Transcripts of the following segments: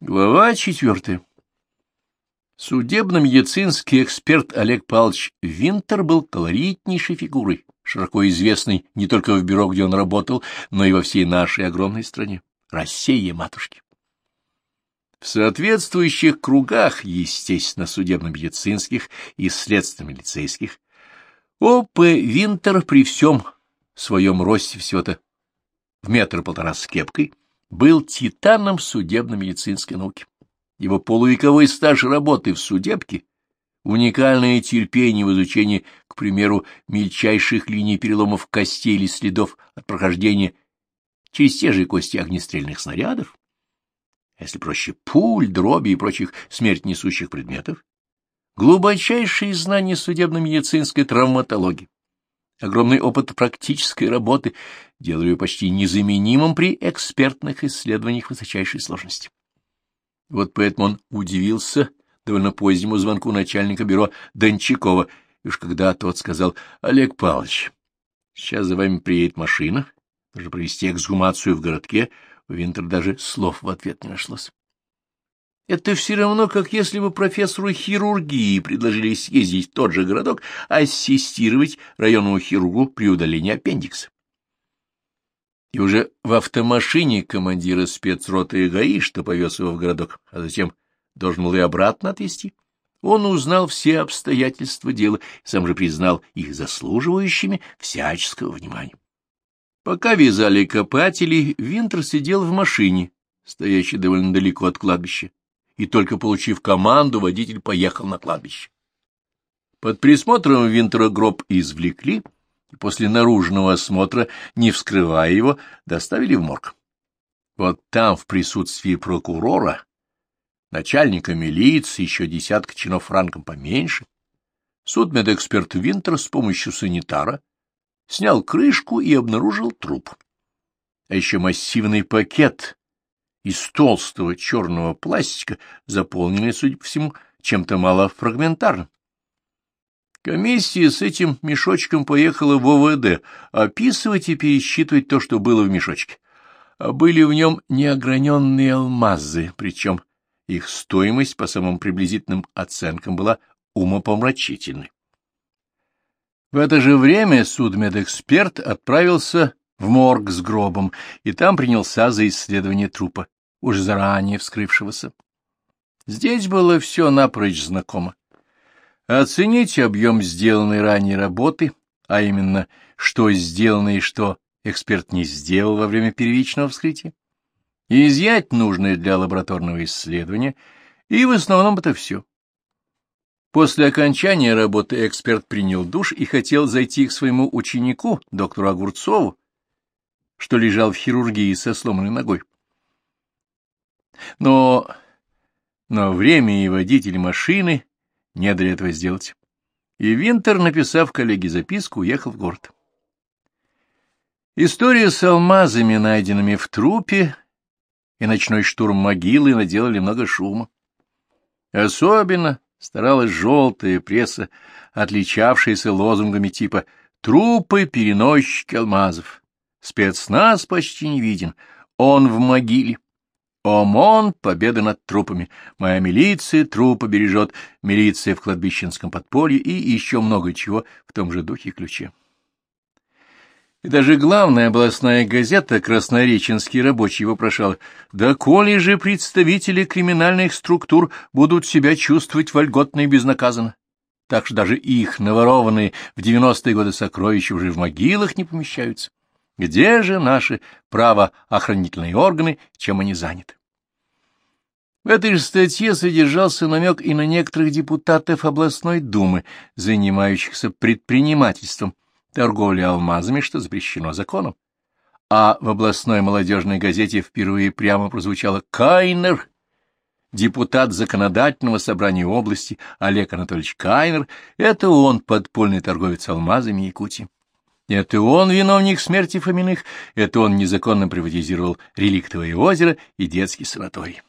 Глава четвертая. Судебно-медицинский эксперт Олег Павлович Винтер был колоритнейшей фигурой, широко известной не только в бюро, где он работал, но и во всей нашей огромной стране. Россия, матушки. В соответствующих кругах, естественно, судебно-медицинских и следственно-милицейских, О.П. Винтер при всем своем росте всего-то в метр-полтора с кепкой — был титаном судебно-медицинской науки. Его полувековой стаж работы в судебке, уникальное терпение в изучении, к примеру, мельчайших линий переломов костей или следов от прохождения через те же кости огнестрельных снарядов, а если проще, пуль, дроби и прочих смерть несущих предметов, глубочайшие знания судебно-медицинской травматологии, огромный опыт практической работы делали ее почти незаменимым при экспертных исследованиях высочайшей сложности. Вот поэтому он удивился довольно позднему звонку начальника бюро Дончакова, и уж когда тот сказал, «Олег Павлович, сейчас за вами приедет машина, нужно провести эксгумацию в городке», у Винтер даже слов в ответ не нашлось. Это все равно, как если бы профессору хирургии предложили съездить в тот же городок, ассистировать районному хирургу при удалении аппендикса. И уже в автомашине командира спецроты ГАИ, что повез его в городок, а затем должен был и обратно отвезти, он узнал все обстоятельства дела и сам же признал их заслуживающими всяческого внимания. Пока вязали копатели, Винтер сидел в машине, стоящей довольно далеко от кладбища, и только получив команду, водитель поехал на кладбище. Под присмотром Винтера гроб извлекли, и после наружного осмотра, не вскрывая его, доставили в морг. Вот там, в присутствии прокурора, начальника милиции, еще десятка чинов франком поменьше, судмедэксперт Винтер с помощью санитара снял крышку и обнаружил труп. А еще массивный пакет из толстого черного пластика, заполненный, судя по всему, чем-то малофрагментарным. Комиссия с этим мешочком поехала в ОВД описывать и пересчитывать то, что было в мешочке. А были в нем неограненные алмазы, причем их стоимость по самым приблизительным оценкам была умопомрачительной. В это же время судмедэксперт отправился в морг с гробом, и там принялся за исследование трупа, уже заранее вскрывшегося. Здесь было все напрочь знакомо. Оценить объем сделанной ранее работы, а именно, что сделано и что эксперт не сделал во время первичного вскрытия, изъять нужное для лабораторного исследования, и в основном это все. После окончания работы эксперт принял душ и хотел зайти к своему ученику, доктору Огурцову, что лежал в хирургии со сломанной ногой. Но... но время и водитель машины не дали этого сделать. И Винтер, написав коллеге записку, уехал в город. История с алмазами, найденными в трупе, и ночной штурм могилы наделали много шума. Особенно старалась желтая пресса, отличавшаяся лозунгами типа «Трупы-переносчики алмазов». Спецназ почти не виден, он в могиле. ОМОН — победа над трупами. Моя милиция трупы бережет, милиция в кладбищенском подполье и еще много чего в том же духе и ключе. И даже главная областная газета «Краснореченский рабочий» вопрошала, да коли же представители криминальных структур будут себя чувствовать вольготно и безнаказанно? Так что даже их наворованные в девяностые годы сокровища уже в могилах не помещаются. Где же наши правоохранительные органы, чем они заняты? В этой же статье содержался намек и на некоторых депутатов областной думы, занимающихся предпринимательством, торговлей алмазами, что запрещено законом. А в областной молодежной газете впервые прямо прозвучало «Кайнер», депутат законодательного собрания области Олег Анатольевич Кайнер, это он, подпольный торговец алмазами Якутии. Это он виновник смерти Фоминых, это он незаконно приватизировал реликтовое озеро и детский санаторий.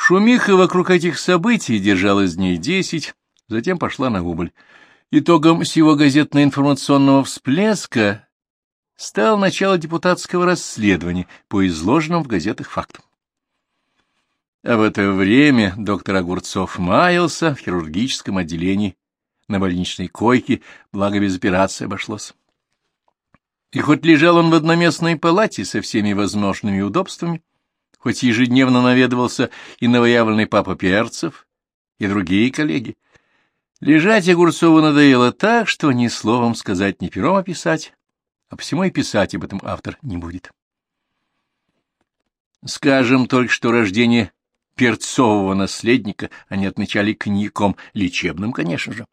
Шумиха вокруг этих событий держалась дней десять, затем пошла на убыль. Итогом всего газетно-информационного всплеска стал начало депутатского расследования по изложенным в газетах фактам. А в это время доктор Огурцов маялся в хирургическом отделении на больничной койке, благо без операции обошлось. И хоть лежал он в одноместной палате со всеми возможными удобствами, хоть ежедневно наведывался и новоявленный папа Перцев, и другие коллеги, лежать Огурцову надоело так, что ни словом сказать, ни пером описать, а посему и писать об этом автор не будет. Скажем только, что рождение перцового наследника они отмечали коньяком, лечебным, конечно же.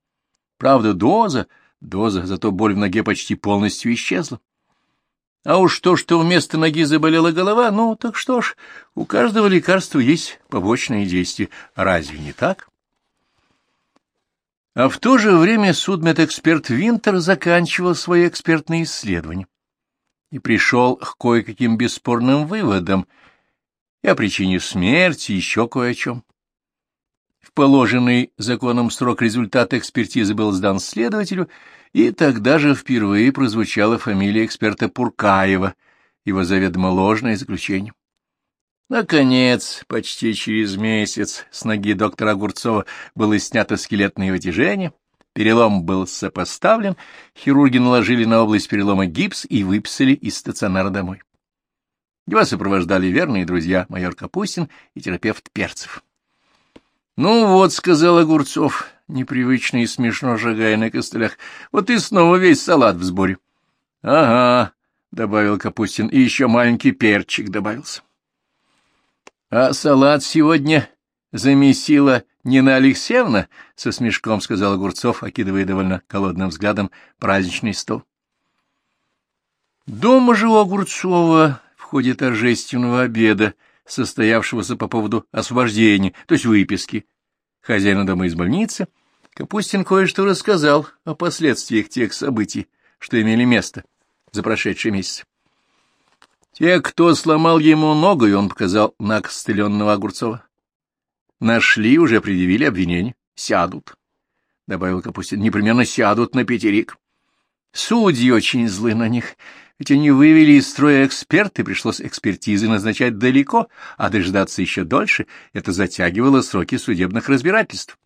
Правда, доза, доза, зато боль в ноге почти полностью исчезла. А уж то, что вместо ноги заболела голова, ну, так что ж, у каждого лекарства есть побочные действия. Разве не так? А в то же время судмедэксперт Винтер заканчивал свои экспертные исследования и пришел к кое-каким бесспорным выводам и о причине смерти, и еще кое о чем. В положенный законом срок результат экспертизы был сдан следователю, и тогда же впервые прозвучала фамилия эксперта Пуркаева, его заведомо ложное заключение. Наконец, почти через месяц с ноги доктора Огурцова было снято скелетное вытяжение, перелом был сопоставлен, хирурги наложили на область перелома гипс и выписали из стационара домой. Его сопровождали верные друзья майор Капустин и терапевт Перцев. — Ну вот, — сказал Огурцов, непривычно и смешно шагая на костылях, — вот и снова весь салат в сборе. — Ага, — добавил Капустин, — и еще маленький перчик добавился. — А салат сегодня замесила Нина Алексеевна? — со смешком сказал Огурцов, окидывая довольно голодным взглядом праздничный стол. Дома же у Огурцова в ходе торжественного обеда состоявшегося по поводу освобождения, то есть выписки, хозяина дома из больницы, Капустин кое-что рассказал о последствиях тех событий, что имели место за прошедший месяц. Те, кто сломал ему ногу, и он показал на костыленного Огурцова, нашли, уже предъявили обвинение, сядут, — добавил Капустин, — непременно сядут на пятерик. Судьи очень злы на них, ведь они вывели из строя эксперты, пришлось экспертизы назначать далеко, а дождаться еще дольше — это затягивало сроки судебных разбирательств.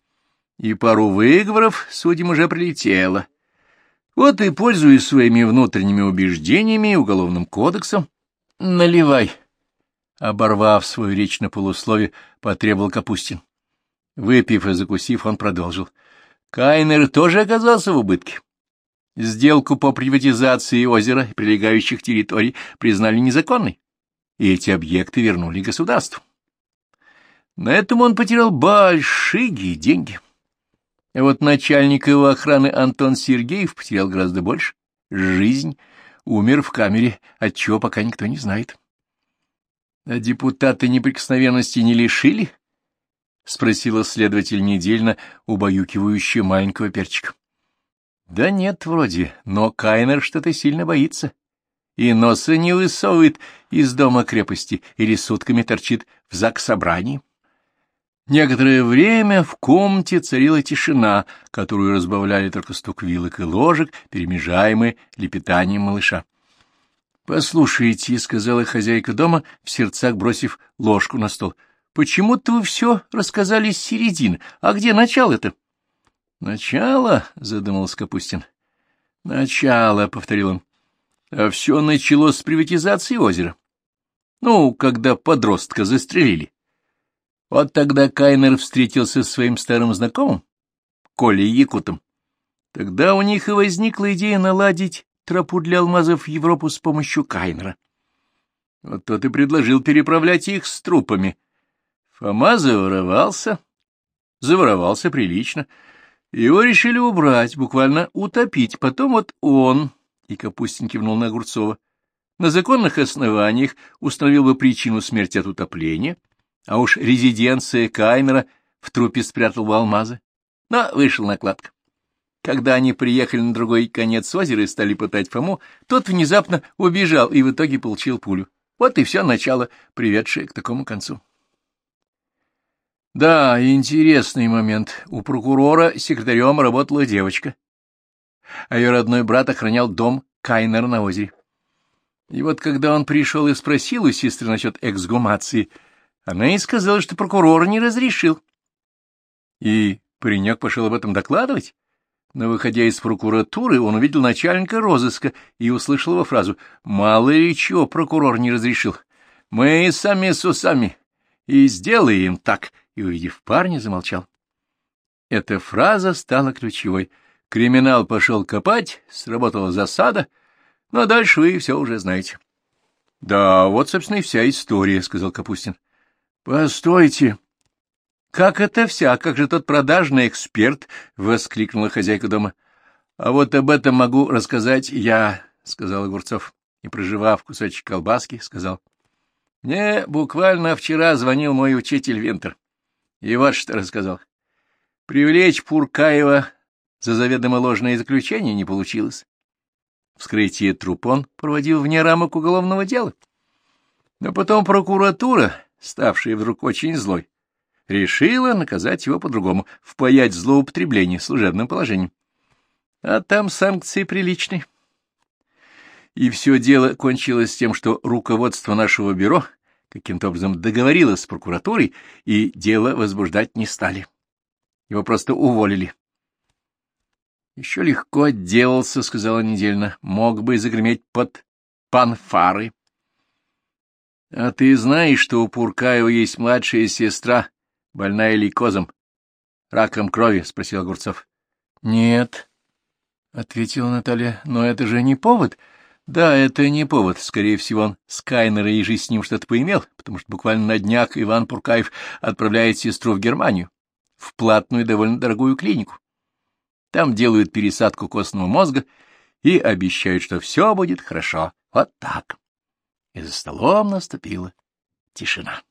И пару выговоров судьям уже прилетело. Вот и, пользуясь своими внутренними убеждениями и уголовным кодексом, наливай. Оборвав свою речь на полуслове, потребовал Капустин. Выпив и закусив, он продолжил. Кайнер тоже оказался в убытке. Сделку по приватизации озера и прилегающих территорий признали незаконной, и эти объекты вернули государству. На этом он потерял большие деньги. А вот начальник его охраны Антон Сергеев потерял гораздо больше. Жизнь умер в камере, отчего пока никто не знает. — А депутаты неприкосновенности не лишили? — спросила следователь недельно, убаюкивающая маленького перчика. Да нет, вроде, но Кайнер что-то сильно боится. И носа не высовывает из дома крепости или сутками торчит в зак-собрании. Некоторое время в комнате царила тишина, которую разбавляли только стук вилок и ложек, перемежаемые лепетанием малыша. — Послушайте, — сказала хозяйка дома, в сердцах бросив ложку на стол, — почему-то вы все рассказали с середины, а где начало-то? —— Начало, — задумался Капустин. — Начало, — повторил он. — А все началось с приватизации озера. Ну, когда подростка застрелили. Вот тогда Кайнер встретился с своим старым знакомым, Колей Якутом. Тогда у них и возникла идея наладить тропу для алмазов в Европу с помощью Кайнера. Вот тот и предложил переправлять их с трупами. Фома заворовался, заворовался прилично — его решили убрать, буквально утопить. Потом вот он, и Капустин кивнул на Огурцова, на законных основаниях установил бы причину смерти от утопления, а уж резиденция Каймера в трупе спрятал бы алмазы. Но вышел накладка. Когда они приехали на другой конец озера и стали пытать Фому, тот внезапно убежал и в итоге получил пулю. Вот и все начало, приведшее к такому концу. Да, интересный момент. У прокурора секретарем работала девочка, а ее родной брат охранял дом Кайнера на озере. И вот когда он пришел и спросил у сестры насчет эксгумации, Она и сказала, что прокурор не разрешил. И паренек пошел об этом докладывать. Но, выходя из прокуратуры, он увидел начальника розыска и услышал его фразу «Мало ли чего прокурор не разрешил. Мы сами с усами. И сделаем так». И, увидев парня, замолчал. Эта фраза стала ключевой. Криминал пошел копать, сработала засада, но дальше вы все уже знаете. — Да, вот, собственно, и вся история, — сказал Капустин. — Постойте. — Как это вся? Как же тот продажный эксперт? — воскликнула хозяйка дома. — А вот об этом могу рассказать я, — сказал Огурцов. И, проживав кусочек колбаски, сказал. — Мне буквально вчера звонил мой учитель Винтер. И вот что рассказал. Привлечь Пуркаева за заведомо ложное заключение не получилось. Вскрытие труп он проводил вне рамок уголовного дела. Но потом прокуратура, ставшая вдруг очень злой, решила наказать его по-другому, впаять злоупотребление служебным положением. А там санкции приличные. И все дело кончилось тем, что руководство нашего бюро каким-то образом договорилось с прокуратурой, и дело возбуждать не стали. Его просто уволили. Еще легко отделался, — сказала недельно. Мог бы загреметь под панфары. — А ты знаешь, что у Пуркаева есть младшая сестра, больная лейкозом, раком крови? — спросил Огурцов. — Нет, — ответила Наталья, — но это же не повод. Да, это не повод. Скорее всего, он с и жизнь с ним что-то поимел, потому что буквально на днях Иван Пуркаев отправляет сестру в Германию, в платную довольно дорогую клинику. Там делают пересадку костного мозга и обещают, что все будет хорошо. Вот так. И за столом наступила тишина.